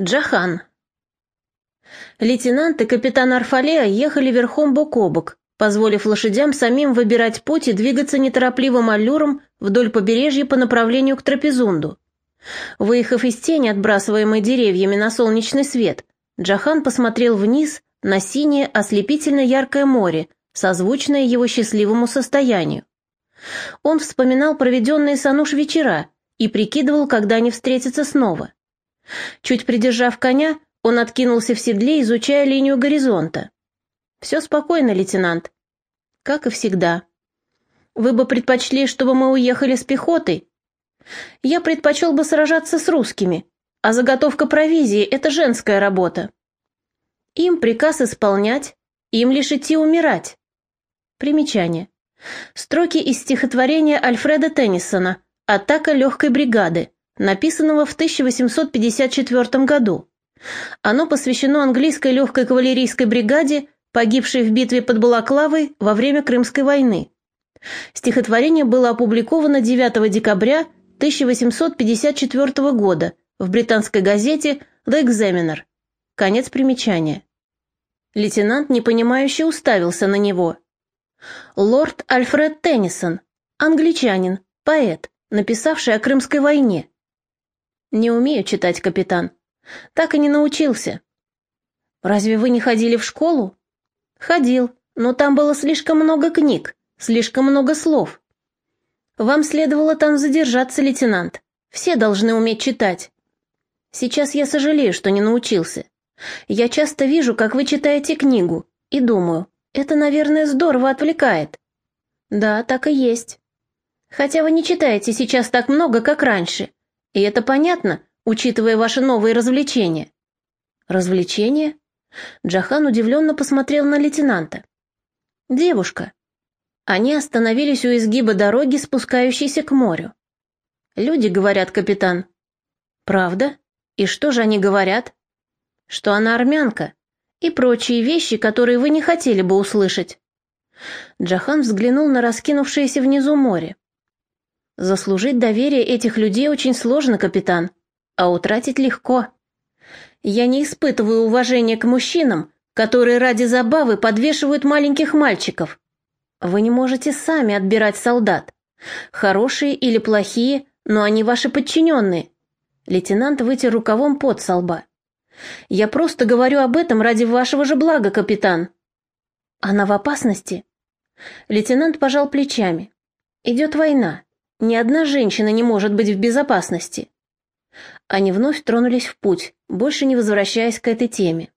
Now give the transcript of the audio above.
Джахан. Лейтенант и капитан Арфалея ехали верхом бок о бок, позволив лошадям самим выбирать путь и двигаться неторопливым аллюром вдоль побережья по направлению к Трапезунду. Выехав из тени, отбрасываемой деревьями на солнечный свет, Джахан посмотрел вниз на синее ослепительно яркое море, созвучное его счастливому состоянию. Он вспоминал проведенные с Ануш вечера и прикидывал, когда они встретятся снова. Чуть придержав коня, он откинулся в седле, изучая линию горизонта. «Все спокойно, лейтенант». «Как и всегда». «Вы бы предпочли, чтобы мы уехали с пехотой?» «Я предпочел бы сражаться с русскими, а заготовка провизии — это женская работа». «Им приказ исполнять, им лишь идти умирать». Примечание. Строки из стихотворения Альфреда Теннисона «Атака легкой бригады» написанного в 1854 году. Оно посвящено английской легкой кавалерийской бригаде, погибшей в битве под Балаклавой во время Крымской войны. Стихотворение было опубликовано 9 декабря 1854 года в британской газете The Examiner. Конец примечания. Лейтенант непонимающе уставился на него. Лорд Альфред Теннисон, англичанин, поэт, написавший о Крымской войне. Не умею читать, капитан. Так и не научился. Разве вы не ходили в школу? Ходил, но там было слишком много книг, слишком много слов. Вам следовало там задержаться, лейтенант. Все должны уметь читать. Сейчас я сожалею, что не научился. Я часто вижу, как вы читаете книгу, и думаю, это, наверное, здорово отвлекает. Да, так и есть. Хотя вы не читаете сейчас так много, как раньше. И это понятно, учитывая ваши новые развлечения. Развлечения? Джахан удивленно посмотрел на лейтенанта. Девушка. Они остановились у изгиба дороги, спускающейся к морю. Люди говорят, капитан. Правда? И что же они говорят? Что она армянка и прочие вещи, которые вы не хотели бы услышать. Джахан взглянул на раскинувшееся внизу море. Заслужить доверие этих людей очень сложно, капитан, а утратить легко. Я не испытываю уважения к мужчинам, которые ради забавы подвешивают маленьких мальчиков. Вы не можете сами отбирать солдат. Хорошие или плохие, но они ваши подчиненные. Лейтенант вытер рукавом пот со. Я просто говорю об этом ради вашего же блага, капитан. Она в опасности? Лейтенант пожал плечами. Идет война. Ни одна женщина не может быть в безопасности. Они вновь тронулись в путь, больше не возвращаясь к этой теме.